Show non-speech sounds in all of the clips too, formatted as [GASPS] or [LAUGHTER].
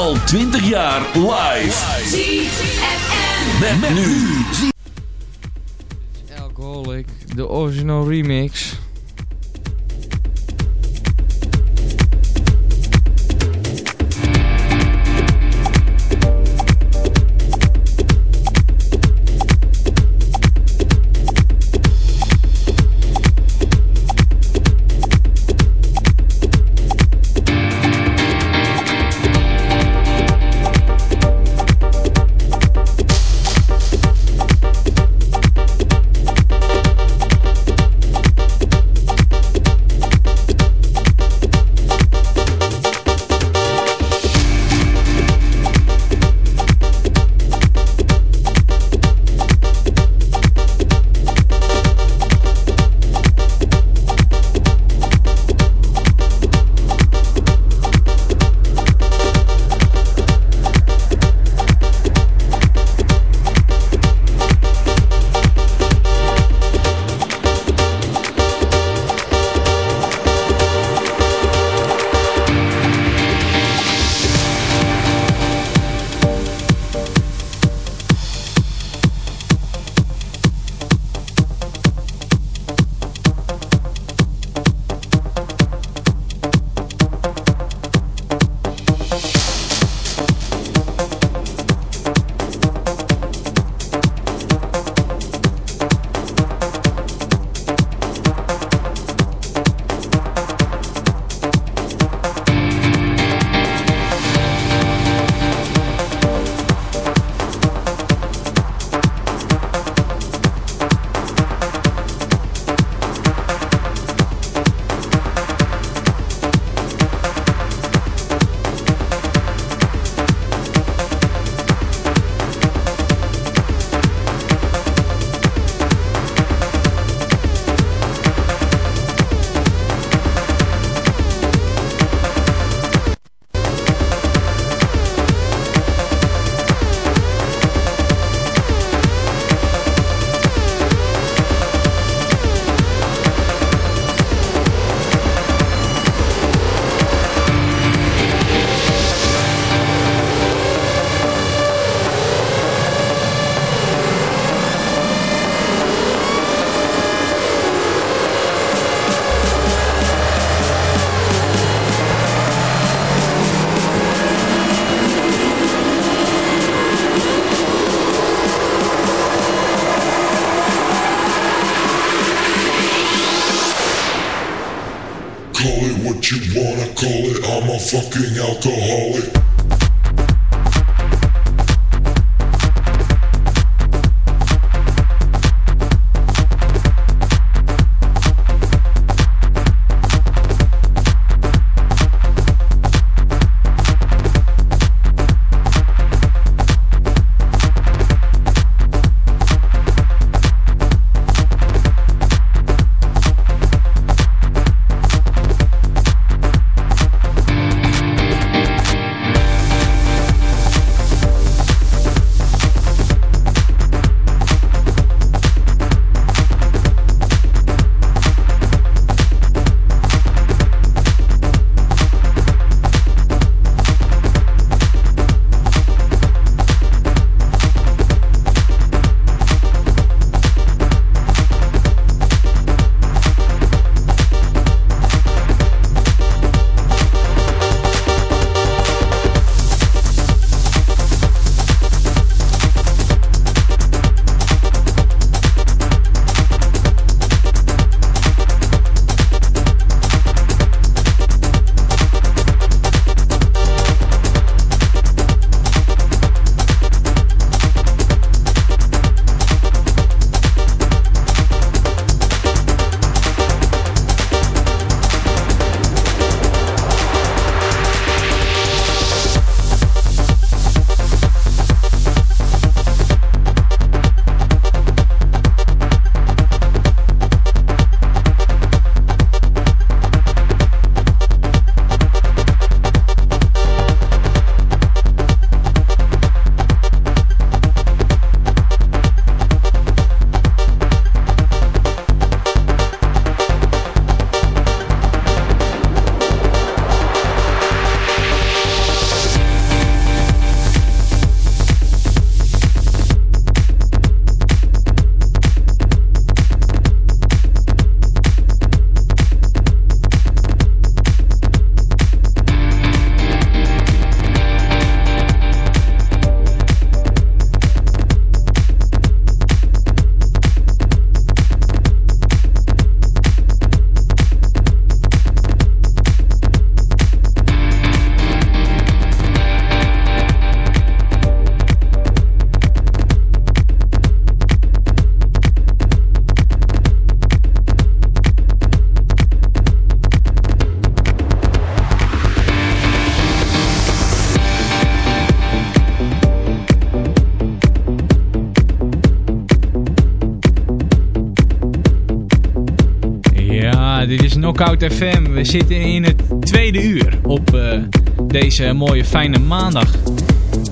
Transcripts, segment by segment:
Al 20 jaar live. ZFM. Met, met nu. Alcoholic, de original remix. Koud FM. We zitten in het tweede uur op uh, deze mooie fijne maandag.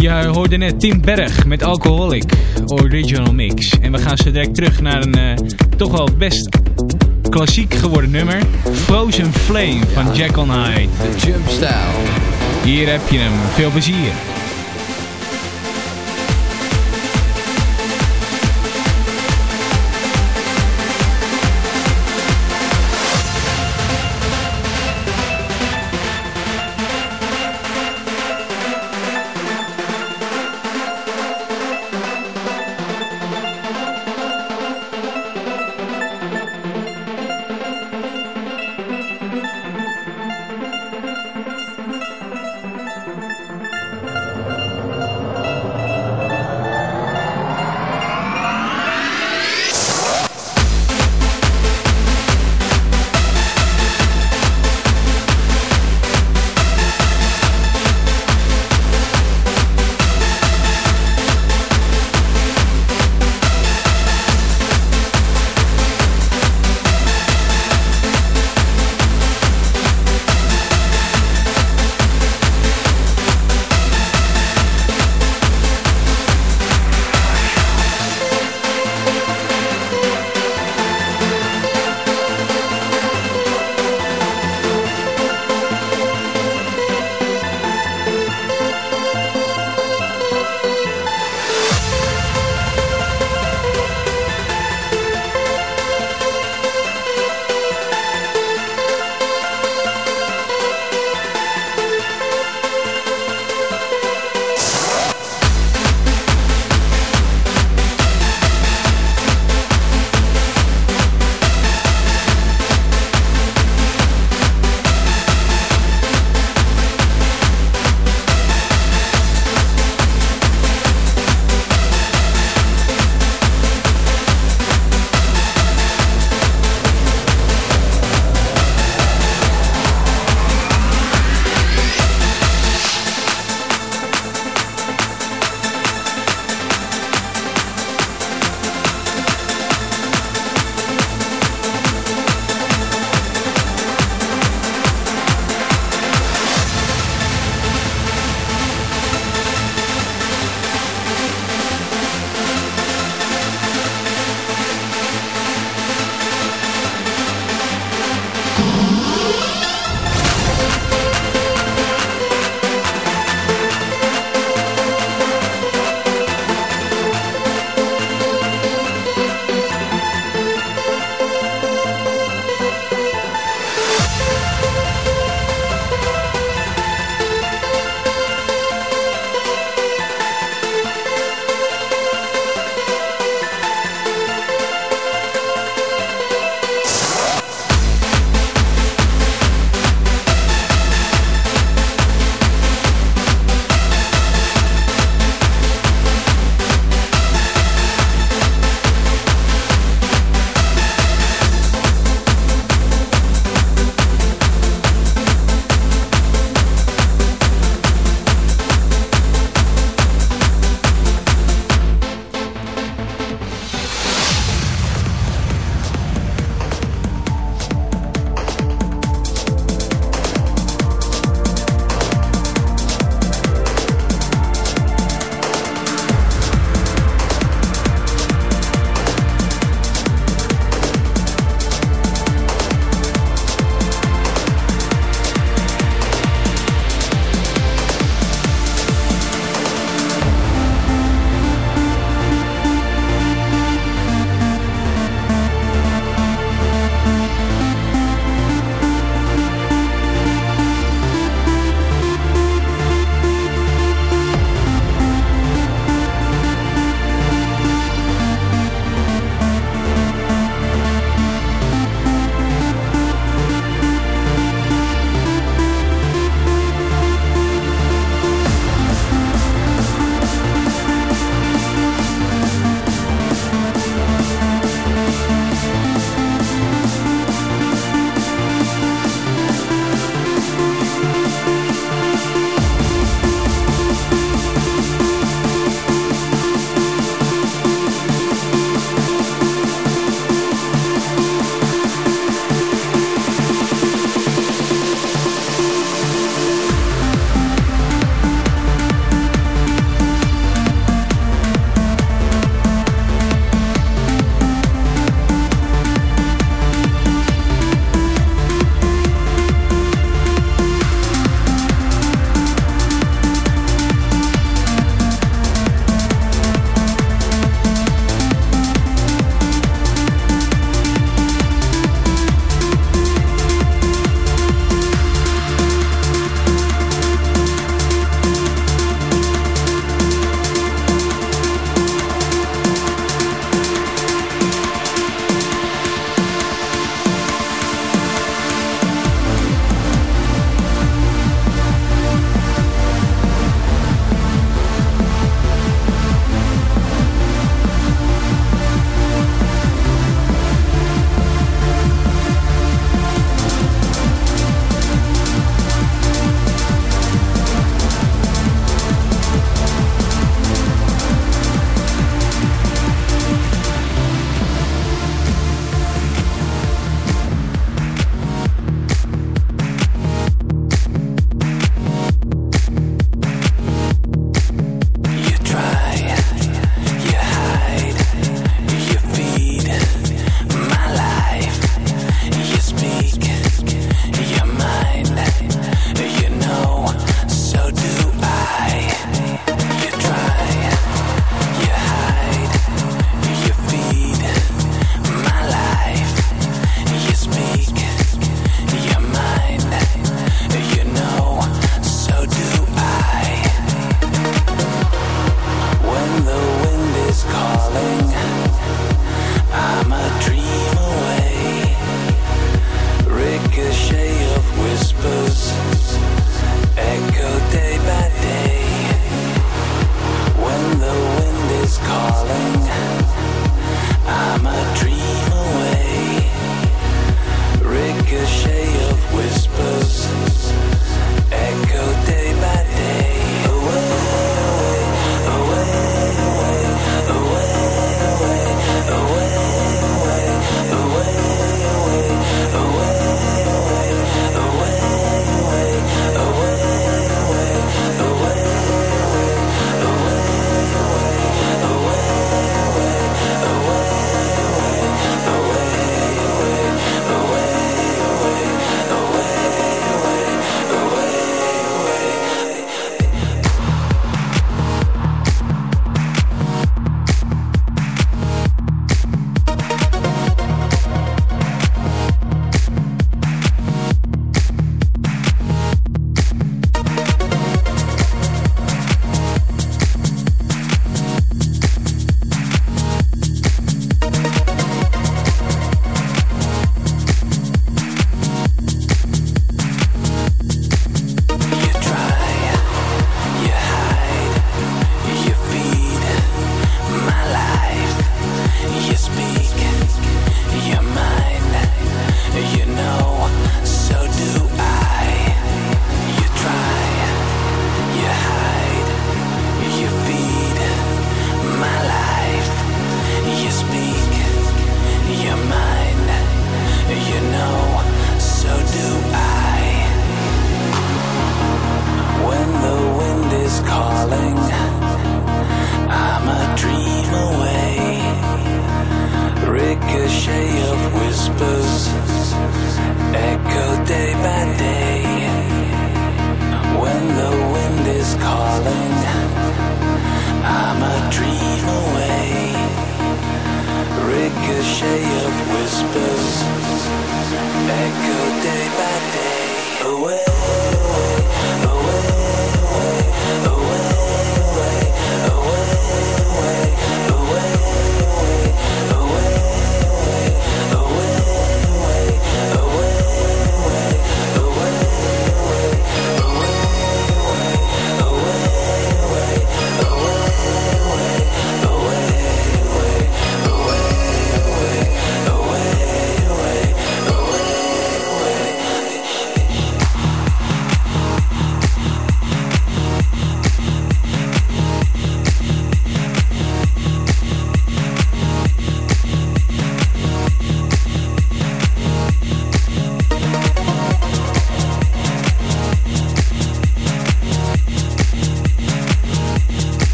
Je hoorde net Tim Berg met Alcoholic Original Mix. En we gaan zo direct terug naar een uh, toch wel best klassiek geworden nummer. Frozen Flame van Jack on Hyde. De jump style. Hier heb je hem. Veel plezier.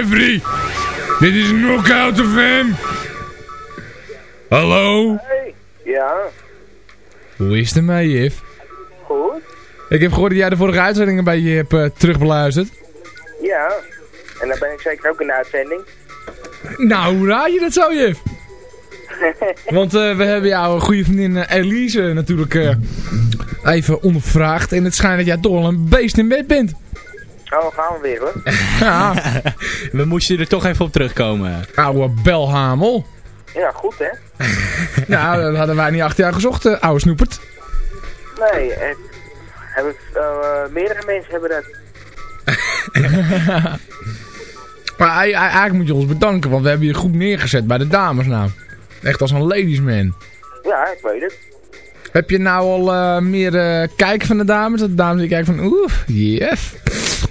Jeffrey. Dit is Knockout FM. Hallo? Hey. Ja, Hoe is het ermee, Jif? goed. Ik heb gehoord dat jij de vorige uitzendingen bij je hebt uh, terugbeluisterd. Ja. En dan ben ik zeker ook in de uitzending. Nou, hoe raad je dat zo, Jif? [LAUGHS] Want uh, we hebben jouw goede vriendin uh, Elise natuurlijk uh, even ondervraagd. En het schijnt dat jij toch wel een beest in bed bent. Oh, gaan we weer hoor. [LAUGHS] ja. We moesten er toch even op terugkomen. Oude belhamel. Ja, goed hè? [LAUGHS] nou, dat hadden wij niet acht jaar gezocht, oude snoepert. Nee, het, hebben, meerdere mensen hebben dat. [LAUGHS] maar eigenlijk moet je ons bedanken, want we hebben je goed neergezet bij de dames nou. Echt als een ladiesman. Ja, ik weet het. Heb je nou al uh, meer uh, kijken van de dames? Dat de dames die kijken van, oeh, yes.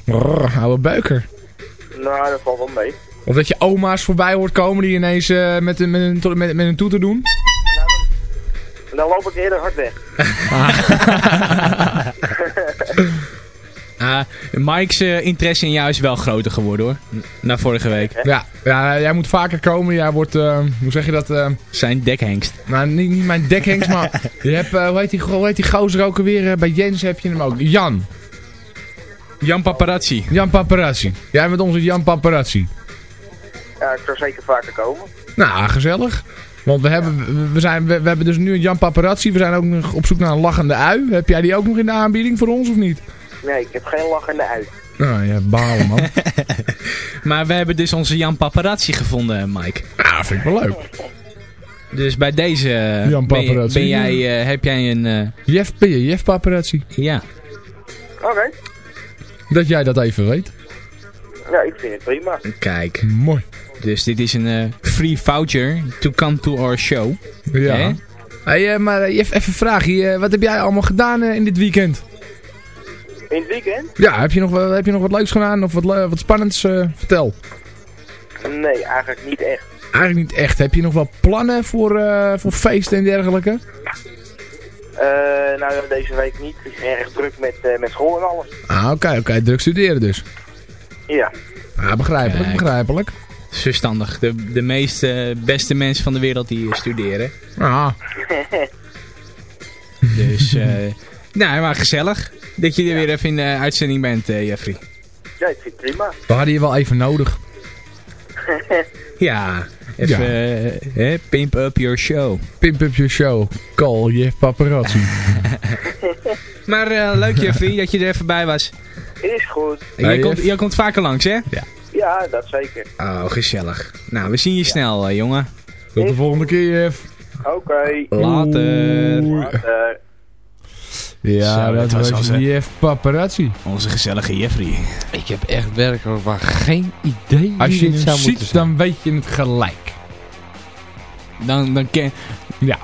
Brrr, oude buiker. Nou, dat valt wel mee. Of dat je oma's voorbij hoort komen die ineens uh, met, met, met, met, met een toeter doen? Nou, dan, dan loop ik eerder hard weg. Uh, [LAUGHS] Mike's uh, interesse in jou is wel groter geworden hoor. Na vorige week. Ja, ja jij moet vaker komen. Jij wordt, uh, hoe zeg je dat? Zijn dekhengst. Nou, niet, niet mijn dekhengst, maar [LAUGHS] je hebt, hoe heet die, hoe heet die gozer ook alweer? bij Jens heb je hem ook. Jan. Jan Paparazzi. Jan Paparazzi. Jij bent onze Jan Paparazzi. Ja, ik zal zeker vaker komen. Nou, gezellig. Want we hebben, we, zijn, we, we hebben dus nu een Jan Paparazzi. We zijn ook nog op zoek naar een lachende ui. Heb jij die ook nog in de aanbieding voor ons of niet? Nee, ik heb geen lachende uit. Nou ja, balen man. [LAUGHS] maar we hebben dus onze Jan Paparazzi gevonden, Mike. Ja, vind ik wel leuk. Dus bij deze Jan ben, je, ben jij, uh, heb jij een... Uh... Jeff, ben je Jeff Paparazzi? Ja. Oké. Okay. Dat jij dat even weet. Ja, ik vind het prima. Kijk. Mooi. Dus dit is een uh, free voucher to come to our show. Ja. Hè? Hey, maar Jeff, even een vraagje. wat heb jij allemaal gedaan in dit weekend? In het weekend? Ja, heb je nog, heb je nog wat leuks gedaan of wat, wat spannends? Uh, vertel. Nee, eigenlijk niet echt. Eigenlijk niet echt. Heb je nog wel plannen voor, uh, voor feesten en dergelijke? Uh, nou, deze week niet. Het is erg druk met, met school en alles. Ah, oké. Okay, oké. Okay. Druk studeren dus. Ja. Ah, begrijpelijk, Kijk. begrijpelijk. Verstandig. De, de meeste beste mensen van de wereld die studeren. Ah. [LAUGHS] dus, nou, maar gezellig. Dat je er weer even in de uitzending bent, uh, Jeffrey. Ja, ik vind het prima. We hadden je wel even nodig. [LAUGHS] [LAUGHS] ja, even ja. Uh, pimp up your show. Pimp up your show. Call je paparazzi. [LAUGHS] maar uh, leuk Jeffrey dat je er even bij was. Is goed. Jij, ja, komt, jij komt vaker langs, hè? Ja. Ja, dat zeker. Oh, gezellig. Nou, we zien je ja. snel, jongen. Tot de volgende keer, Jeff. Oké. Okay. Later. Later. Ja, Zo, dat, dat was Jeff Paparazzi. Onze gezellige Jeffrey. Ik heb echt werkelijk maar geen idee Als je het zou ziet, dan weet je het gelijk. Dan, dan ken... Ja.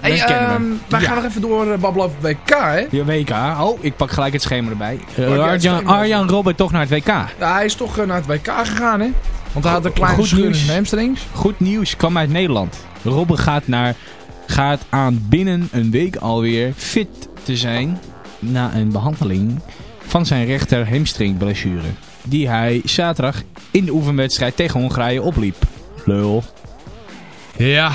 Hey, um, wij ja. gaan nog even door uh, babbelen over het WK, hè? Ja, WK. Oh, ik pak gelijk het schema erbij. Uh, Arjan, Arjan Robert toch naar het WK. Ja, hij is toch uh, naar het WK gegaan, hè? Want hij had een kleine goed nieuws. in hamstrings. Goed nieuws kwam uit Nederland. Robben gaat, naar, gaat aan binnen een week alweer fit te zijn na een behandeling van zijn rechter hamstringblessure. Die hij zaterdag in de oefenwedstrijd tegen Hongarije opliep. Lul. Ja.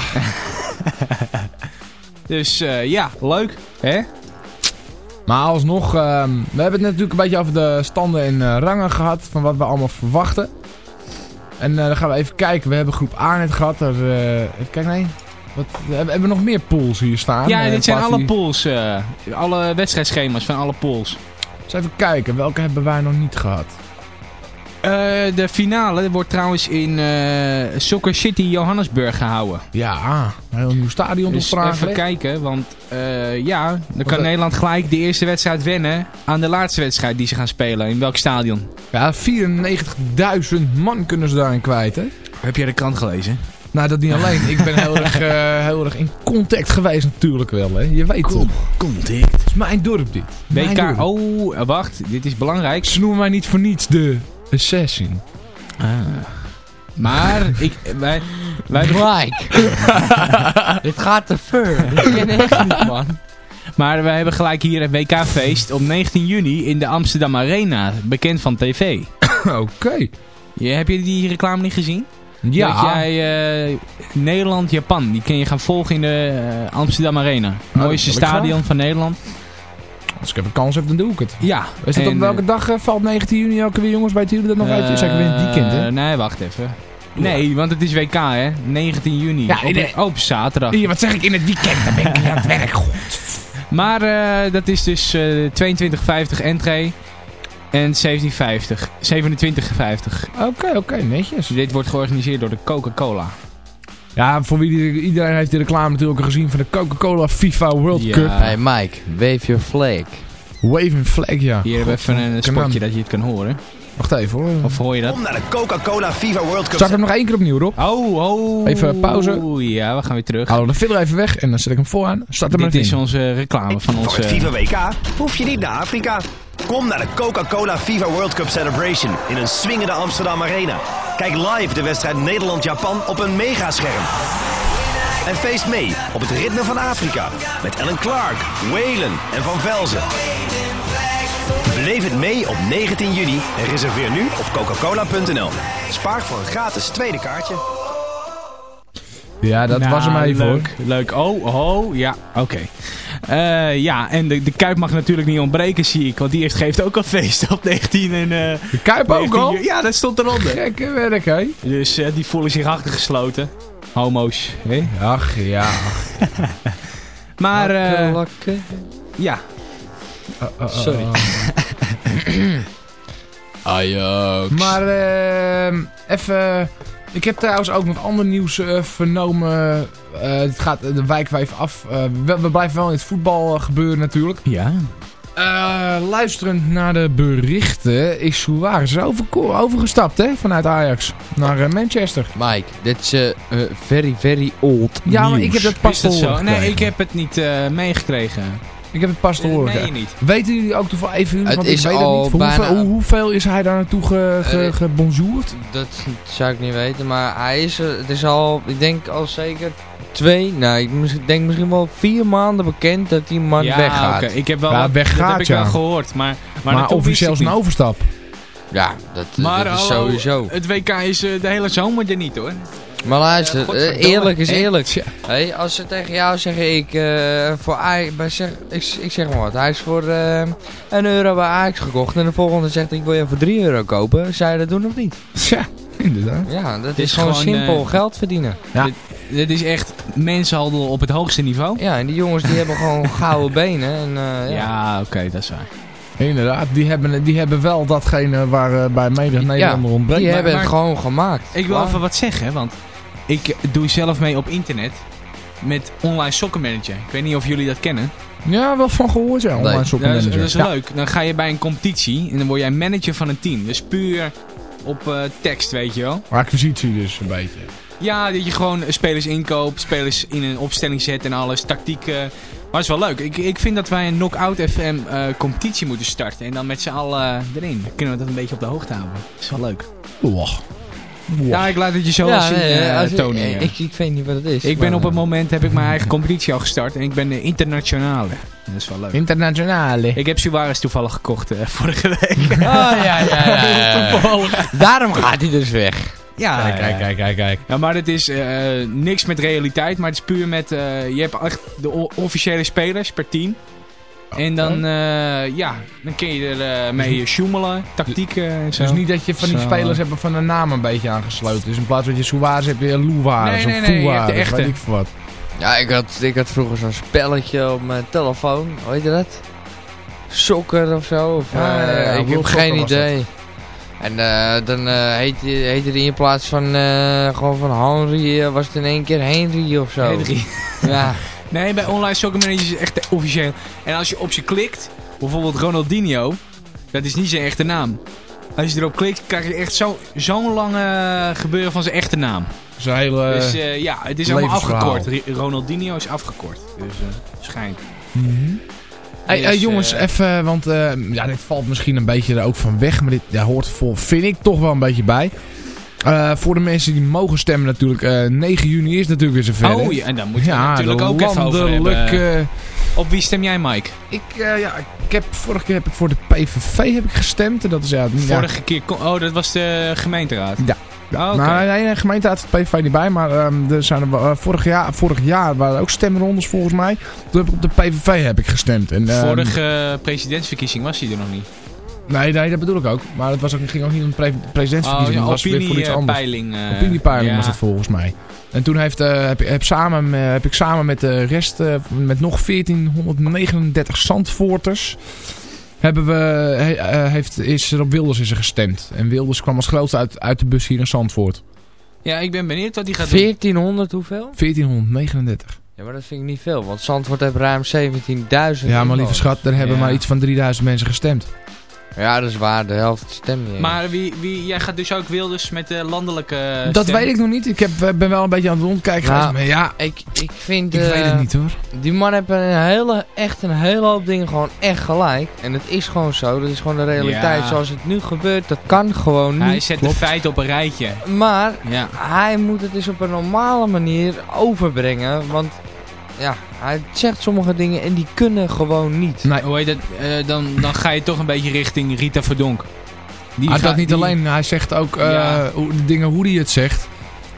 [LAUGHS] dus uh, ja, leuk. Hè? Maar alsnog, uh, we hebben het natuurlijk een beetje over de standen en uh, rangen gehad. Van wat we allemaal verwachten. En dan gaan we even kijken. We hebben groep A net gehad. Er, even kijken, nee. Wat, hebben we nog meer pools hier staan? Ja, dit zijn alle pools. Uh, alle wedstrijdschema's van alle pools. Dus even kijken, welke hebben wij nog niet gehad? Uh, de finale wordt trouwens in uh, Soccer City Johannesburg gehouden. Ja, een heel nieuw stadion dus even kijken, want uh, ja, dan kan Nederland gelijk de eerste wedstrijd wennen aan de laatste wedstrijd die ze gaan spelen. In welk stadion? Ja, 94.000 man kunnen ze daarin kwijt, hè? Heb jij de krant gelezen? Nou, dat niet alleen. Ik ben heel [LAUGHS] erg, uh, heel erg in contact geweest natuurlijk wel. Hè. Je weet Con Contact. Het is mijn dorp dit. WK. Dorp. Oh, wacht. Dit is belangrijk. Ze noemen mij niet voor niets de Assassin. Ah. Maar, ik, wij... wij [LAUGHS] Mike. [LAUGHS] dit gaat te ver. Dit ken ik echt niet, man. Maar wij hebben gelijk hier een WK-feest op 19 juni in de Amsterdam Arena. Bekend van tv. [COUGHS] Oké. Okay. Heb je die reclame niet gezien? Ja, Dat jij eh, Nederland-Japan, die kun je gaan volgen in de eh, Amsterdam Arena. Mooiste wil ik stadion van Nederland. als ik even kans heb, dan doe ik het. Ja. Is dat en, op welke dag eh, valt 19 juni elke weer, jongens? Weten jullie dat nog eh, uit? Zeker weer in het weekend, hè? Nee, wacht even. Nee, want het is WK, hè? 19 juni. Ja, op, de- op zaterdag. Hier, wat zeg ik in het weekend? Dan ben ik aan het werk. God. Maar eh, dat is dus eh 22,50 entree en 17,50. 27,50. Oké, oké, netjes. Dit wordt georganiseerd door de Coca-Cola. Ja, voor wie die, iedereen heeft de reclame natuurlijk al gezien van de Coca-Cola FIFA World Ja. Cup. Hey Mike, wave your flag. Waving flag, ja. Hier hebben we even een spotje dat je het kan horen. Wacht even hoor. Of hoor je dat? Kom naar de Coca-Cola FIFA World Cup. Start hem nog één keer opnieuw, Rob. Oh, oh. Even pauze. Oeh, ja, we gaan weer terug. Hou de filler even weg en dan zet ik hem vooraan. Start hem Dit is in. onze reclame van Voor het onze... FIFA WK hoef je niet naar Afrika. Kom naar de Coca-Cola FIFA World Cup Celebration in een swingende Amsterdam Arena. Kijk live de wedstrijd Nederland-Japan op een megascherm. En feest mee op het ritme van Afrika met Ellen Clark, Waylon en Van Velzen. Beleef het mee op 19 juni en reserveer nu op coca-cola.nl. Spaar voor een gratis tweede kaartje. Ja, dat Nou, was hem even hoor. leuk, Leuk. Oh, oh, ja, oké. Eh, ja, en de, de Kuip mag natuurlijk niet ontbreken, zie ik. Want die heeft, geeft ook al feest op 19 en... eh De Kuip ook 19 al? Ja, dat stond eronder. Gekke werk, hè? Dus eh, die voelen zich achtergesloten. Homo's. Hè? Ach, ja. [LAUGHS] Maar, eh, ja. Sorry. [COUGHS] [COUGHS] Ajax. Maar ehm even... Ik heb trouwens ook nog ander nieuws eh, vernomen. Eh, het gaat, de wijk wij even af. Eh, we, we blijven wel in het voetbal gebeuren natuurlijk. Ja. Eh, luisterend naar de berichten is Suarez over, overgestapt hè, vanuit Ajax naar Manchester. Mike, dit is very, very old Ja, maar ik heb dat pas horen Nee, ik heb het niet eh, meegekregen. Ik heb het pas te Dat horen gekregen. niet. Weten jullie ook toevallig even, Het want ik weet al het niet. Hoeveel, bijna- hoe- hoeveel is hij daar naartoe ge, ge, Eh, gebonjourd? Dat zou ik niet weten, maar hij is, eh, het is al, ik denk al zeker twee, nou ik denk misschien wel vier maanden bekend dat die man ja, weggaat. oké. Ik heb wel Ja, weggaat, dat heb ik ja. wel gehoord. Maar, maar, Maar, officieel is een niet. overstap. Ja, dat, Maar dat is hallo, sowieso. het WK is eh, de hele zomer er niet hoor. Maar luister, Eh, eerlijk is eerlijk. Tja. Hey, als ze tegen jou zeggen, ik, eh, voor Ajax, bij zeg, ik, ik zeg maar wat, hij is voor een euro bij Ajax gekocht en de volgende zegt, ik wil je voor 3 euro kopen. Zou je dat doen of niet? [LAUGHS] Ja, inderdaad. Ja, dat is is, gewoon, gewoon, simpel geld verdienen. Dit is echt mensenhandel op het hoogste niveau. Ja, en die jongens die hebben gewoon [LAUGHS] gouden benen. En, Ja, ja. oké, dat is waar. Inderdaad, die hebben, die hebben wel datgene waar eh, bij menig Nederlander ontbreekt. die Maar- hebben maar- het gewoon gemaakt. Ik wil even wat zeggen, want ik doe zelf mee op internet met Online Soccer Manager. Ik weet niet of jullie dat kennen. Ja, wel van gehoord, ja. Online Nee. soccer dat is, manager. dat is Ja. leuk. Dan ga je bij een competitie en dan word jij manager van een team. Dus puur op eh, tekst, weet je wel. Acquisitie dus een beetje. Ja, dat je gewoon spelers inkoopt, spelers in een opstelling zet en alles, tactiek. Eh. maar het is wel leuk. Ik, ik vind dat wij een Knockout FM eh, competitie moeten starten. En dan met z'n allen erin. Dan kunnen we dat een beetje op de hoogte houden. Dat is wel leuk. Wow. Ja, ik laat het je zo Ja, zien, nee, eh, als- Tony. eh, ja. ik, ik weet niet wat het is. Ik ben op het eh, moment heb ik mijn eigen competitie al gestart en ik ben de internationale. Dat is wel leuk. Internationale. Ik heb Suarez toevallig gekocht eh, [LAUGHS] vorige week. Oh ja, ja, ja. ja. [LAUGHS] Daarom gaat hij dus weg. Ja, Kijk, kijk, kijk, kijk, kijk. Ja, maar het is eh, niks met realiteit, maar het is puur met... eh, je hebt echt de officiële spelers per team. En dan, eh, ja, dan kun je er eh, mee sjoemelen, tactieken en zo. Dus niet dat je van die Zo. spelers hebt van een naam een beetje aangesloten. Dus in plaats van dat je Suarez heb je Louwares Nee, of nee, nee, je de echte. weet ik wat. Ja, ik had, ik had vroeger zo'n spelletje op mijn telefoon. Hoe heet je dat? Sokker of zo? Of, Ja, ja, ja, eh, ik heb geen idee. En eh, dan eh heette, heette die in plaats van eh, gewoon van Henry, eh, was het in één keer Henry of zo. Henry. [LAUGHS] Ja, [LAUGHS] Nee, bij Online Soccer Manager is het echt officieel. En als je op ze klikt, bijvoorbeeld Ronaldinho, dat is niet zijn echte naam. Als je erop klikt, krijg je echt zo- zo'n lange gebeuren van zijn echte naam. Zijn hele... Dus eh, ja, het is allemaal afgekort. Ronaldinho is afgekort. Dus eh schijnt. Hey, Dus, jongens, eh, even, want eh, ja, dit valt misschien een beetje er ook van weg, maar dit ja, hoort voor, vind ik toch wel een beetje bij. Eh, voor de mensen die mogen stemmen natuurlijk, eh 9 juni is natuurlijk weer zover. Oh ja, en daar moet je ja, natuurlijk ook even over hebben. Op wie stem jij, Mike? Ik, ja, ik heb, vorige keer heb ik voor de PVV heb ik gestemd. En dat is ja... ja Vorige keer... Oh, dat was de gemeenteraad. Ja. Oh, oké. Nou, nee, de gemeente had het PVV niet bij, maar ehm, er zijn er, eh, vorig, jaar, vorig jaar waren er ook stemrondes volgens mij. Toen heb ik op de PVV heb ik gestemd. En, ehm, Vorige presidentsverkiezing was hij er nog niet. Nee, nee, dat bedoel ik ook. Maar het was ook, ging ook niet om de pre presidentsverkiezing. Oh, ja, was weer voor iets anders. opiniepeiling. eh, Opiniepeiling ja. was het volgens mij. En toen heeft, eh, heb, heb, samen, eh, heb ik samen met de rest, eh, met nog 1439 Zandvoorters, hebben we, he- eh, heeft, is er op Wilders is er gestemd. En Wilders kwam als grootste uit, uit de bus hier in Zandvoort. Ja, ik ben benieuwd wat hij gaat doen. 1400 hoeveel? 1439. Ja, maar dat vind ik niet veel, want Zandvoort heeft ruim 17.000 Ja, maar lieve schat, er hebben Ja. maar iets van 3000 mensen gestemd. Ja, dat is waar, de helft stemt niet. Maar wie, wie, jij gaat dus ook Wilders met de landelijke dat stem? weet ik nog niet. Ik heb, eh, ben wel een beetje aan het rondkijken Nou, geweest. Maar ja, ik, ik vind... ik eh, weet het niet hoor. Die man heeft een hele, echt een hele hoop dingen gewoon echt gelijk. En het is gewoon zo, dat is gewoon de realiteit. Ja. Zoals het nu gebeurt, dat kan gewoon niet. Hij zet de feiten op een rijtje. Maar Ja. hij moet het dus op een normale manier overbrengen. Want ja, hij zegt sommige dingen en die kunnen gewoon niet. Nee, Hoe heet het? Eh, dan, dan ga je toch een beetje richting Rita Verdonk. Die Maar gaat- dat niet die- alleen. Hij zegt ook eh, Ja. hoe, de dingen hoe hij het zegt.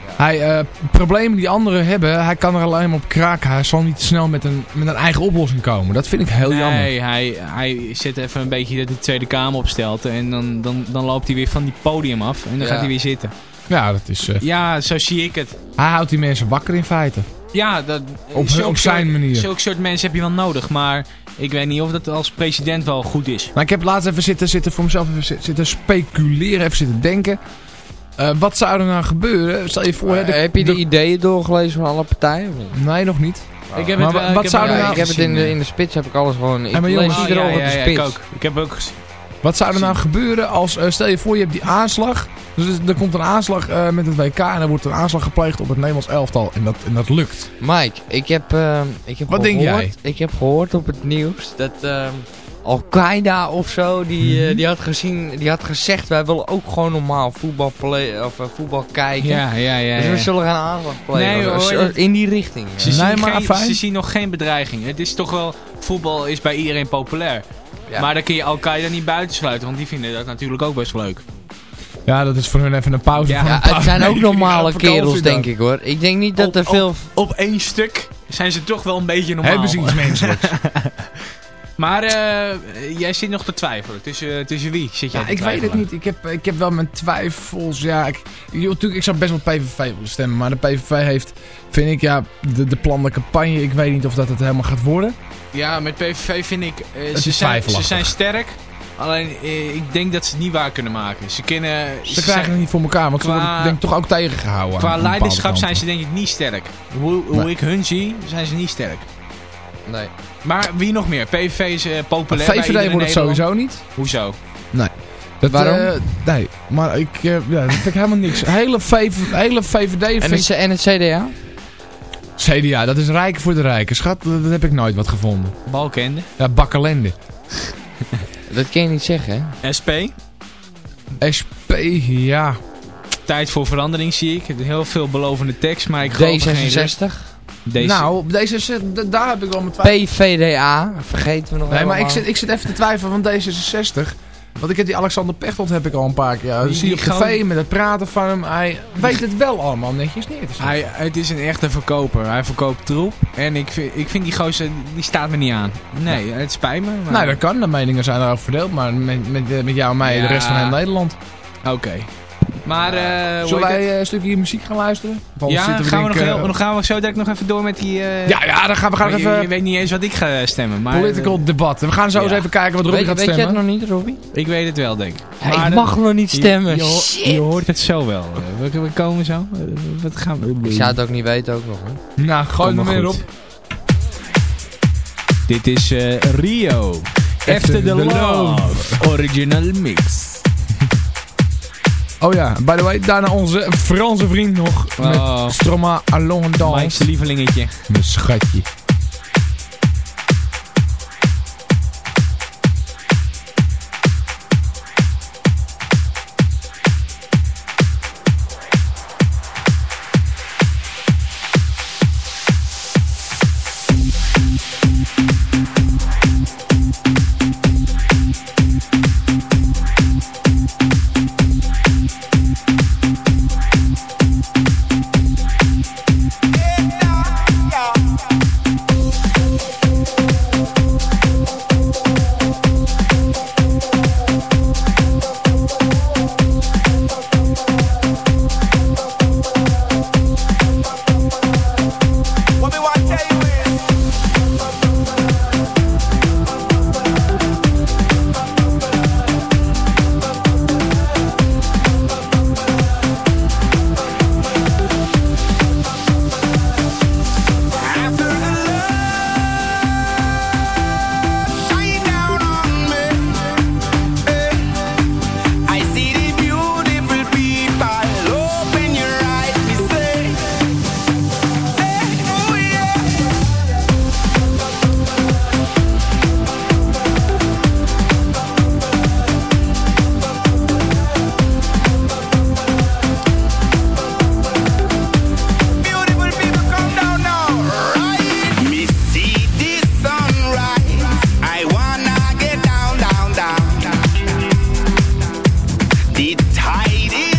Hij, eh, problemen die anderen hebben, hij kan er alleen maar op kraken. Hij zal niet snel met een, met een eigen oplossing komen. Dat vind ik heel jammer. Nee, hij, hij zet even een beetje dat de Tweede Kamer opstelt. En dan, dan, dan loopt hij weer van die podium af. En dan Ja. gaat hij weer zitten. Ja, dat is, eh, Ja, zo zie ik het. hij houdt die mensen wakker in feite. Ja, dat, Op- zulke op zijn soort- manier. Zulke soort mensen heb je wel nodig. Maar ik weet niet of dat als president wel goed is. Maar ik heb laatst even zitten, zitten voor mezelf even zitten, speculeren, even zitten denken. Eh, wat zou er nou gebeuren? Stel je voor... hè, de- Eh, heb je de, de- ideeën doorgelezen van alle partijen? of niet? Nee, nog niet. Ik heb Maar het, wa- wel- ik wat heb zou het er Ja, nou- ik heb het in de, in de spits heb ik alles gewoon. Ik Ja, maar lees jongens- Oh, ja, ja, ja, spits. ik ook. Ik heb ook gezien. Wat zou er nou gebeuren als, eh, stel je voor je hebt die aanslag. Dus er komt een aanslag eh, met het WK en er wordt een aanslag gepleegd op het Nederlands elftal. En dat, en dat lukt. Mike, ik heb, eh, ik heb Wat denk gehoord, jij? Ik heb gehoord op het nieuws dat eh, Al-Qaeda of zo, die, eh, Mhm. die, had gezien, die had gezegd wij willen ook gewoon normaal voetbal, play, of, voetbal kijken. Ja, ja, ja. Dus we ja. zullen gaan aanslag plegen. Nee, hoor, in die richting. Ze, Nee, zien maar geen, ze zien nog geen bedreiging. Het is toch wel... Voetbal is bij iedereen populair. Ja. Maar dan kun je Al-Qaeda niet buitensluiten. Want die vinden dat natuurlijk ook best leuk. Ja, dat is voor hun even een pauze. Ja, van Ja, het zijn ook [LAUGHS] normale kerels, denk ik hoor. Ik denk niet dat Op- er veel... Op één stuk zijn ze toch wel een beetje normaal. Hebben ze iets menselijks? [LAUGHS] Maar eh, jij zit nog te twijfelen. Tussen, tussen wie zit jij Ja, ik weet het niet. Ik heb, ik heb wel mijn twijfels. Ja, ik, natuurlijk, ik zou best wel PVV willen stemmen. Maar de PVV heeft, vind ik, ja, de, de plan de campagne. Ik weet niet of dat het helemaal gaat worden. Ja, met PVV vind ik... eh, Het ze, zijn, ze zijn sterk. Alleen, eh, ik denk dat ze het niet waar kunnen maken. Ze kunnen... Ze krijgen het niet voor elkaar. Want ze worden denk ik toch ook tegengehouden. Qua leiderschap zijn ze denk ik niet sterk. Hoe, hoe Nee. ik hun zie, zijn ze niet sterk. Nee. Maar wie nog meer? PVV is eh, populair bij VVD iedereen wordt het sowieso niet. Hoezo? Dat, Waarom? eh, nee, maar ik, eh, ja, dat vind ik helemaal niks. [LAUGHS] Hele, VV, hele VVD En vind het, ik... en het CDA? CDA, dat is rijken voor de rijken. Schat, dat, dat heb ik nooit wat gevonden. Balkende. Ja, bakkelende. [LAUGHS] Dat kan je niet zeggen, hè? SP. SP, ja. Tijd voor verandering zie ik. Heel veel belovende tekst, maar ik geloof er geen rust. D66? Deze. Nou, deze, d- daar heb ik wel mijn twijfel. PVDA, vergeten we nog Nee, maar ik zit, ik zit even te twijfelen van D66. Want ik heb die Alexander Pechtold heb ik al een paar keer. Ja, Die- zie je op tv met het praten van hem. Hij weet het wel allemaal netjes neer te zetten. Hij, het is een echte verkoper. Hij verkoopt troep. En ik vind, ik vind die gozer, die staat me niet aan. Nee, het spijt me. Maar... Nou, dat kan. De meningen zijn erover verdeeld. Maar met, met, eh, met jou en mij en de Ja. rest van heel Nederland. Oké. Maar, eh hoe Zullen het? wij eh, een stukje muziek gaan luisteren? Ja, gaan we, denk nog heel, eh, dan gaan we zo direct nog even door met die... eh, Ja, ja, dan gaan we gaan nog je, even... je weet niet eens wat ik ga stemmen. Maar, Political debat. We gaan zo eens even kijken wat Robbie Weet, gaat weet jij stemmen. het nog niet, Robbie? eh, ik weet het wel, denk ik. Ja, ik mag nog niet je- stemmen. Je, je hoort het zo wel. We, we komen zo. Wat gaan we Ik zou het ook niet weten ook nog, hè? Nou, gooi hem maar weer op. Dit is Rio. After the the Love. Original mix. Oh ja, by the way, daarna onze Franse vriend nog. Oh. Met Stroma Allons Mike's Dans. lievelingetje. Mijn schatje. tight.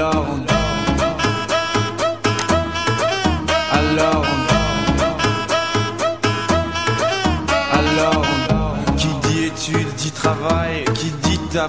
love.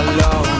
alone.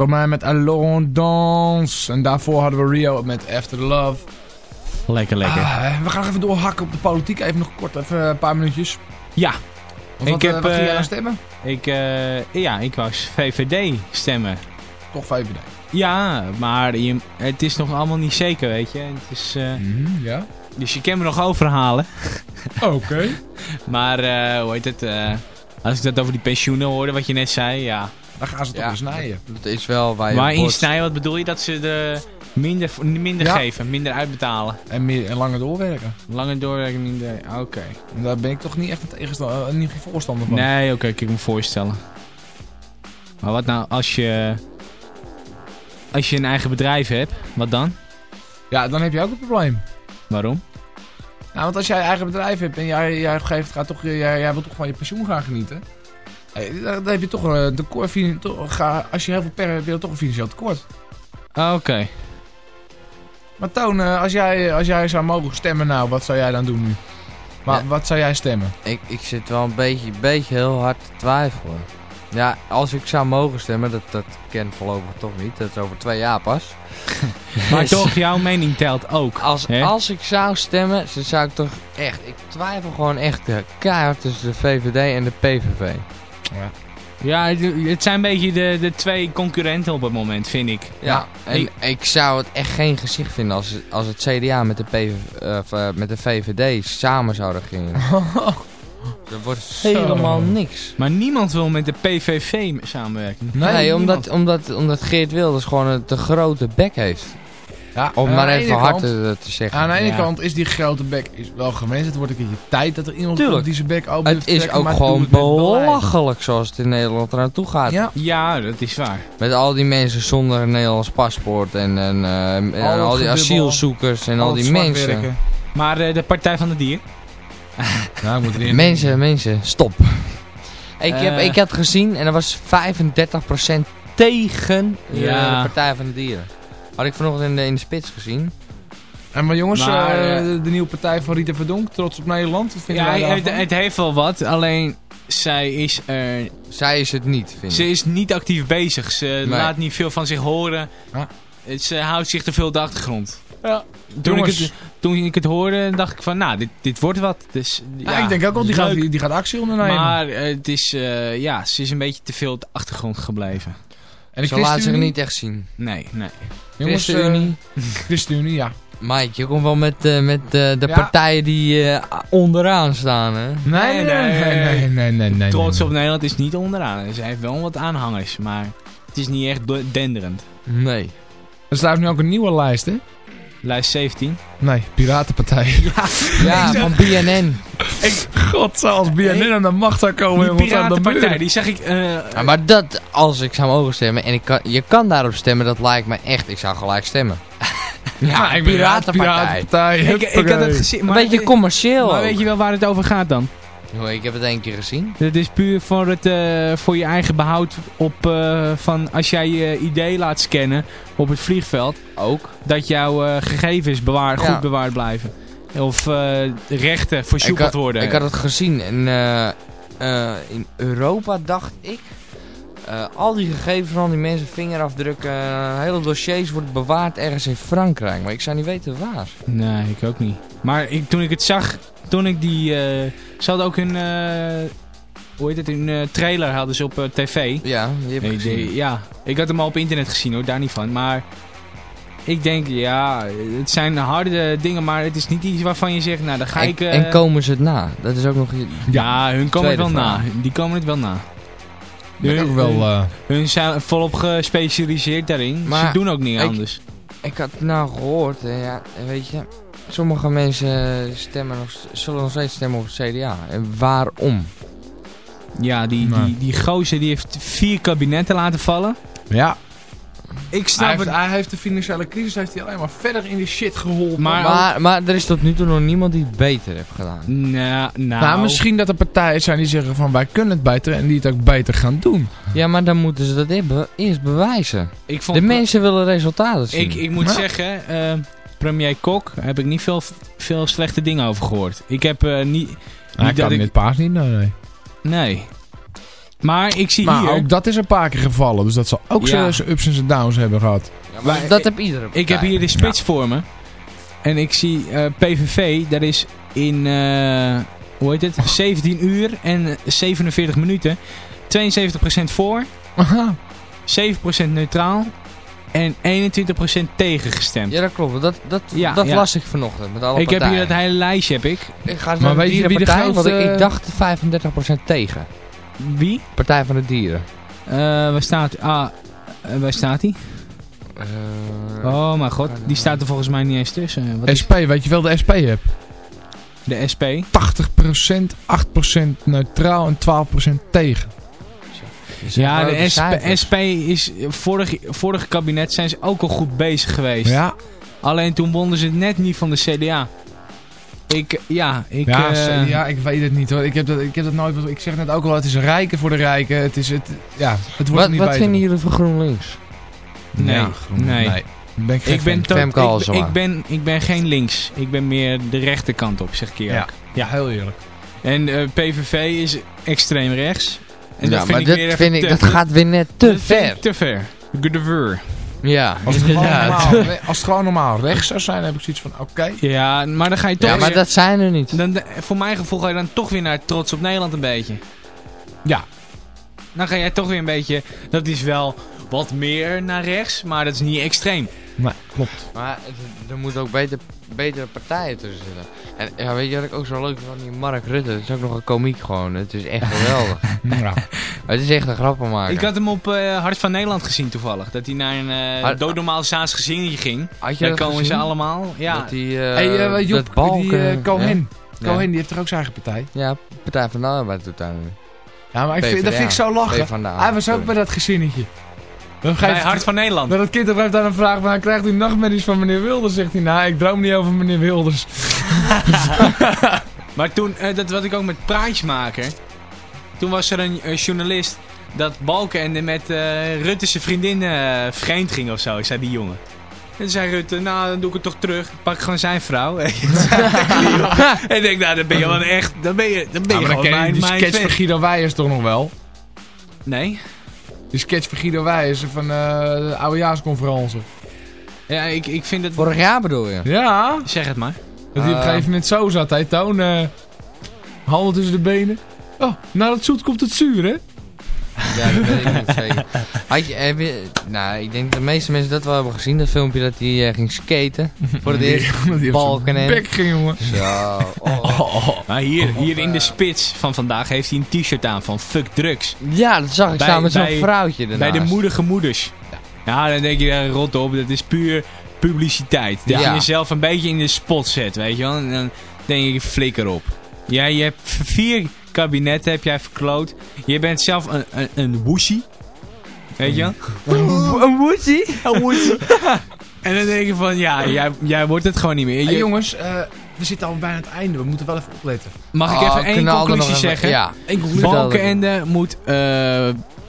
Stromae met Alone Dance. En daarvoor hadden we Rio met After the Love. Lekker, lekker. Ah, we gaan even doorhakken op de politiek. Even nog kort, even een paar minuutjes. Ja. Want wat, ik eh, heb, wat ging jij eh, nou stemmen? Ik, eh, ja, ik was VVD stemmen. Toch VVD. Ja, maar je, het is nog allemaal niet zeker, weet je. Het is, Mhm, ja. Dus je kan me nog overhalen. Oké. [LAUGHS] Maar, hoe heet het? Als ik dat over die pensioenen hoorde, wat je net zei, ja. Dan gaan ze toch Ja. snijden. Dat is wel waar je Maar in snijden, wat bedoel je? Dat ze de minder, minder Ja. geven, minder uitbetalen. En, meer, en langer doorwerken. Langer doorwerken, minder... Oké. En daar ben ik toch niet echt een tegenstander, uh, niet geen voorstander van. Nee, oké, ik kan me voorstellen. Maar wat nou als je... Als je een eigen bedrijf hebt, wat dan? Ja, dan heb je ook een probleem. Waarom? Nou, want als jij eigen bedrijf hebt en jij, jij, geeft, gaat toch, jij, jij wil toch van je pensioen gaan genieten. Hey, dan, heb je toch een tekort. toch- ga- Als je heel veel per hebt, heb je toch een financieel tekort. Ah, Oké. Maar Toon, eh, als jij, als jij zou mogen stemmen nou, wat zou jij dan doen nu? Maar Ja. wat zou jij stemmen? Ik, ik zit wel een beetje, beetje heel hard te twijfelen. Ja, als ik zou mogen stemmen, dat, dat ken voorlopig toch niet. Dat is over twee jaar pas. [LAUGHS] Maar Dus toch, jouw mening telt ook. Als, hè? als ik zou stemmen, dan zou ik toch echt... Ik twijfel gewoon echt eh, keihard tussen de VVD en de PVV. Ja, het, het zijn een beetje de, de twee concurrenten op het moment, vind ik. Ja, en ik- ik, zou het echt geen gezicht vinden als, als het CDA met de, PV, eh, of, met de VVD samen zouden regeren. [LAUGHS] Dat [GASPS] wordt helemaal niks. Maar niemand wil met de PVV samenwerken. Nee, omdat, omdat, omdat Geert Wilders gewoon een te grote bek heeft. Ja, Om maar even hard kant- te, te zeggen. Aan de ene Ja. kant is die grote bek is wel gewenst. Het wordt een keertje tijd dat er iemand Tuurlijk. komt die zijn bek open Het is trekken, ook gewoon belachelijk zoals het in Nederland eraan toe gaat. Ja. Ja, dat is waar. Met al die mensen zonder een Nederlands paspoort en, en, eh, en Al die asielzoekers en al, die mensen. Maar eh, de Partij van de Dier? [LAUGHS] Nou, ik moet erin. Mensen, mensen, stop. ik, heb, Eh. ik had gezien en er was 35% tegen Ja. de Partij van de Dieren. Had ik vanochtend in de, in de spits gezien. En maar jongens, Maar, eh, eh, de, de nieuwe partij van Rita Verdonk, trots op Nederland. Wat Ja, wij het, het heeft wel wat, alleen zij is er... Zij is het niet, vind Ze ik. is niet actief bezig. Ze Nee. laat niet veel van zich horen. Ja. Het- Ze houdt zich te veel op de achtergrond. Ja. Toen, ik het, toen ik het hoorde, dacht ik van, nou, dit, dit wordt wat. Dus, Ja, ik denk ook wel, die gaat, die, die gaat actie ondernemen. Maar eh, het is, eh, ja, ze is een beetje te veel op de achtergrond gebleven. en de Ze laat zich ChristenUnie? niet echt zien. Nee, nee. Jongens, eh, ChristenUnie. ChristenUnie, ja. Mike, je komt wel met, eh, met eh, de Ja. partijen die eh, onderaan staan, hè? Nee, nee, nee, nee, nee, nee, nee. Trots nee. op Nederland is niet onderaan. Ze heeft wel wat aanhangers, maar het is niet echt denderend. Nee. Er staat nu ook een nieuwe lijst, hè? Lijst 17. Nee, Piratenpartij. [LAUGHS] Ja, van BNN. Ik, god, zou als BNN aan de macht zou komen, Die Piratenpartij, die zag ik... eh, Ja, maar dat, als ik zou mogen stemmen, en ik kan, je kan daarop stemmen, dat lijkt me echt, ik zou gelijk stemmen. [LAUGHS] Ja, ik ben Piratenpartij. Piratenpartij. ik, ik had het gezien, Een beetje commercieel maar ook. weet je wel waar het over gaat dan? Ik heb het één keer gezien. Het is puur voor, het, eh, voor je eigen behoud op, eh, van als jij je idee laat scannen op het vliegveld, Ook. dat jouw eh, gegevens Ja. goed bewaard blijven. Of rechten versoepeld worden. ik had het gezien en in Europa dacht ik, al die gegevens van al die mensen, vingerafdrukken, hele dossiers worden bewaard ergens in Frankrijk. Maar ik zou niet weten waar. Nee, ik ook niet. Maar ik, toen ik het zag, toen ik die... eh ze hadden ook een... eh, hoe heet het? Een eh, trailer hadden ze op tv. Ja, die heb ik Nee, gezien. die- ja, ik had hem al op internet gezien hoor, daar niet van. Maar ik denk, ja, het zijn harde dingen, maar het is niet iets waarvan je zegt, nou dan ga en, ik... en komen ze het na? Dat is ook nog... ja, hun komen het wel na. Die komen het wel na. Ik ook wel... eh, Hun zijn volop gespecialiseerd daarin. Maar Ze doen ook niet ik- anders. Ik had nou gehoord, ja, weet je, sommige mensen stemmen nog, zullen nog steeds stemmen op het CDA. En waarom? Ja, die, Nou. die, die gozer die heeft vier kabinetten laten vallen. ja, ik snap hij, heeft, het. hij heeft de financiële crisis heeft hij alleen maar verder in de shit geholpen. Maar- Maar, maar er is tot nu toe nog niemand die het beter heeft gedaan. Nou, nou. nou, misschien dat er partijen zijn die zeggen van wij kunnen het beter en die het ook beter gaan doen. Ja, maar dan moeten ze dat eerst bewijzen. ik vond De mensen willen resultaten zien. Ik, ik moet Ja. zeggen, eh, premier Kok heb ik niet veel, veel slechte dingen over gehoord. Ik heb eh, niet... Hij niet dat kan ik, dit paas niet, nee. nee. Nee. Maar ik zie Maar hier... ook dat is een paar keer gevallen, dus dat zal ook Ja. zijn ups en zijn downs hebben gehad. Ja, maar Maar dat ik- heb iedere Ik heb hier de spits voor me. En ik zie eh, PVV, dat is in, eh, hoe heet het, 17 uur en 47 minuten. 72% voor, Aha. 7% neutraal en 21% tegengestemd. Ja, dat klopt. Dat, dat, Ja, dat ja. las ik vanochtend met alle ik heb hier dat hele lijstje, heb ik. Ik ga eens Maar wie de dierenpartij, want ik, dacht 35% tegen. Wie? Partij van de Dieren. Eh, waar staat, ah, eh, waar staat die? Eh, Oh mijn god, die staat er volgens mij niet eens tussen. Wat is SP, weet je wel de SP hebt? de SP? 80%, 8% neutraal en 12% tegen. Ja, grote de SP. SP is, vorig, vorige kabinet zijn ze ook al goed bezig geweest. Ja, Alleen toen wonnen ze het net niet van de CDA. Ik, ja, ik... ja, eh, ja, ik weet het niet hoor. Ik heb dat, ik heb dat nooit. Ik zeg net ook al, het is rijken voor de rijken. Het is het. Ja, het wordt Wat, niet wat beter. vinden jullie van GroenLinks? Nee, Ja, nee. nee. Ben ik, ben, ik, ben, ik ben geen links. Ik ben meer de rechterkant op, zeg ik eerlijk. Ja, heel eerlijk. En eh, PVV is extreem rechts. En ja, dat vind maar ik dit weer even vind ik, te- dat gaat weer net te dat ver. Te ver. De ver. Ja, Als het, gewoon normaal, [LAUGHS] als het gewoon normaal rechts zou zijn, heb ik zoiets van: oké. Ja, maar dan ga je toch Ja, maar weer- dat zijn er niet. Dan, voor mijn gevoel ga je dan toch weer naar trots op Nederland een beetje. Ja. Dan ga jij toch weer een beetje... Dat is wel wat meer naar rechts, maar dat is niet extreem. Nee, klopt. Maar er moeten ook beter, betere partijen tussen zitten. En ja, weet je wat ik ook zo leuk vind van die Mark Rutte? Het is ook nog een komiek gewoon. Het is echt geweldig. [LAUGHS] Ja. het is echt een grappenmaker. Ik had hem op eh, Hart van Nederland gezien toevallig. Dat hij naar een uh, doodnormaal Zaans gezinnetje ging. Had je Daar dat komen gezien? ze allemaal. Ja. Dat die, hey, Joep, dat Balken, die Cohen. Ja. Cohen, die heeft toch ook zijn eigen partij? Ja, Partij van de Arbeid doet daar nu. Ja, maar ik vind, dat vind ik zo lachen. Hij was ook bij dat gezinnetje. Dan Bij Hart van Nederland. Maar dat kind dat heeft dan een vraag van, krijgt u nachtmerries van meneer Wilders? Zegt hij, nou, ik droom niet over meneer Wilders. [LAUGHS] [LAUGHS] Maar toen, eh, dat wat ik ook met Praatjesmaker. Toen was er een journalist dat Balkenende met eh Rutte's vriendin eh, vreemd ging of zo, zei die jongen. En toen zei Rutte, nou dan doe ik het toch terug. Ik Pak gewoon zijn vrouw. [LAUGHS] en ik denk, nou dan ben je wel echt, dan ben je, dan ben je maar dan gewoon ken je mijn, die mijn sketch van Guido Weijers toch nog wel? Nee? Die sketch van Guido Weijers van eh, de oudejaarsconferentie. Ja, ik, ik vind het... Vorig jaar bedoel je? Ja, Zeg het maar. dat hij op een Ah. gegeven moment zo zat. Hij toon, eh handen tussen de benen. Oh, na het zoet komt het zuur, hè? Ja, dat weet ik niet zeker. Had je, heb je, nou, ik denk dat de meeste mensen dat wel hebben gezien. Dat filmpje dat hij eh, ging skaten. Voor het eerst. [LAUGHS] Dat hij op zijn Balken en... bek ging, jongen. Zo. Oh. [LAUGHS] Maar hier, hier in de spits van vandaag heeft hij een t-shirt aan van Fuck Drugs. Ja, dat zag ik Bij- staan met zo'n vrouwtje ernaast. Bij de moedige moeders. Ja, dan denk je, ja, rot op, dat is puur publiciteit. Dat Ja. je jezelf een beetje in de spot zet, weet je wel. En dan denk je, flikker op. Ja, je hebt vier kabinetten heb jij verkloot. Je bent zelf een, een, een woesie. Weet je? Een woesie? [LAUGHS] Een woesie. [LAUGHS] en dan denk je van, ja, jij, jij wordt het gewoon niet meer. Hey, jongens, eh, we zitten al bijna aan het einde. We moeten wel even opletten. mag ik Oh, even één conclusie even- zeggen? Ja. Eén conclusie. Balkenende moet, eh,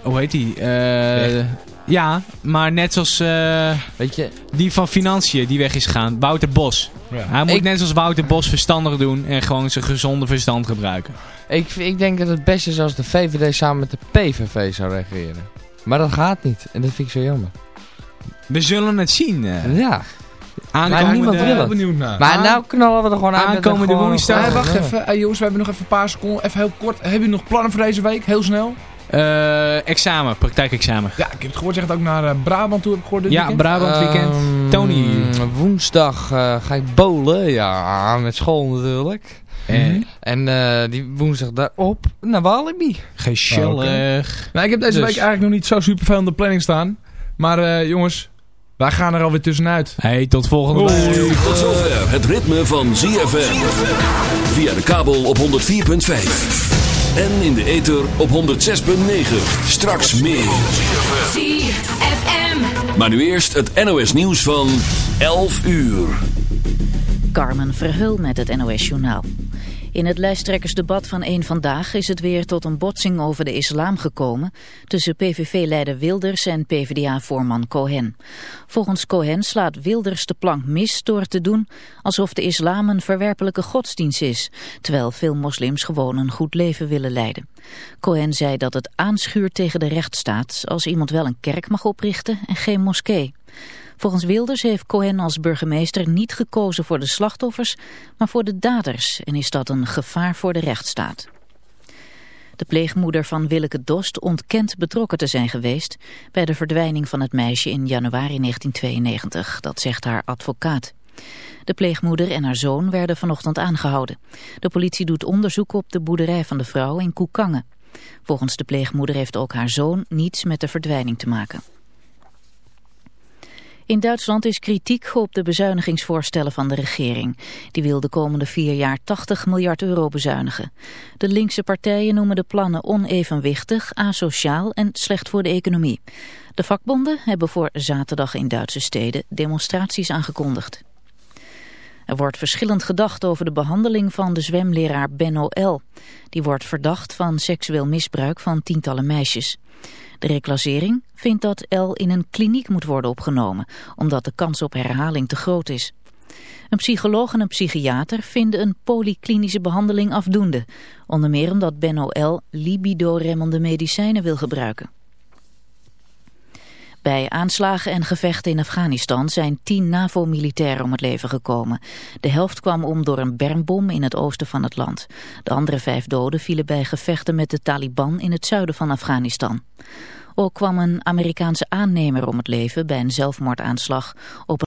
hoe heet die? Eh, ja, maar net zoals eh, Weet je, die van Financiën die weg is gegaan, Wouter Bos. Ja. Hij moet Ik- net zoals Wouter Bos verstandig doen en gewoon zijn gezonde verstand gebruiken. ik, ik denk dat het beste is als de VVD samen met de PVV zou regeren. Maar dat gaat niet. En dat vind ik zo jammer. We zullen het zien. eh. Ja. aankomende, Maar niemand wil het. benieuwd naar. Maar Aan- nou knallen we er gewoon met aankomende woensdag. Hey, gewoon- wacht even. Hey, jongens, we hebben nog even een paar seconden. Even heel kort. Hebben jullie nog plannen voor deze week? Heel snel. Eh, examen, praktijkexamen. Ja, ik heb het gehoord. Zeg het ook naar eh, Brabant toe heb ik gehoord dit Ja, weekend. Brabant weekend. Ehm, Tony. Woensdag eh, ga ik bowlen. Ja, met school natuurlijk. Eh, En eh, die woensdag daarop naar Walibi. gezellig. Nou, ik heb deze Dus. week eigenlijk nog niet zo super veel in de planning staan. Maar eh, jongens, wij gaan er alweer tussenuit. Hey, tot volgende week. Tot zover het ritme van ZFM. Via de kabel op 104.5. En in de ether op 106.9. Straks meer. ZFM. Maar nu eerst het NOS nieuws van 11 uur. Carmen Verheul met het NOS Journaal. In het lijsttrekkersdebat van één Vandaag is het weer tot een botsing over de islam gekomen tussen PVV-leider Wilders en PvdA-voorman Cohen. Volgens Cohen slaat Wilders de plank mis door te doen alsof de islam een verwerpelijke godsdienst is, terwijl veel moslims gewoon een goed leven willen leiden. Cohen zei dat het aanschuurt tegen de rechtsstaat als iemand wel een kerk mag oprichten en geen moskee. Volgens Wilders heeft Cohen als burgemeester niet gekozen voor de slachtoffers, maar voor de daders en is dat een gevaar voor de rechtsstaat. De pleegmoeder van Willeke Dost ontkent betrokken te zijn geweest bij de verdwijning van het meisje in januari 1992, dat zegt haar advocaat. De pleegmoeder en haar zoon werden vanochtend aangehouden. De politie doet onderzoek op de boerderij van de vrouw in Koekangen. Volgens de pleegmoeder heeft ook haar zoon niets met de verdwijning te maken. In Duitsland is kritiek op de bezuinigingsvoorstellen van de regering. Die wil de komende vier jaar 80 miljard euro bezuinigen. De linkse partijen noemen de plannen onevenwichtig, asociaal en slecht voor de economie. De vakbonden hebben voor zaterdag in Duitse steden demonstraties aangekondigd. Er wordt verschillend gedacht over de behandeling van de zwemleraar Benno L. Die wordt verdacht van seksueel misbruik van tientallen meisjes. De reclassering vindt dat L in een kliniek moet worden opgenomen, omdat de kans op herhaling te groot is. Een psycholoog en een psychiater vinden een polyklinische behandeling afdoende. Onder meer omdat Benno L. libido-remmende medicijnen wil gebruiken. Bij aanslagen en gevechten in Afghanistan zijn tien NAVO-militairen om het leven gekomen. De helft kwam om door een bermbom in het oosten van het land. De andere vijf doden vielen bij gevechten met de Taliban in het zuiden van Afghanistan. Ook kwam een Amerikaanse aannemer om het leven bij een zelfmoordaanslag op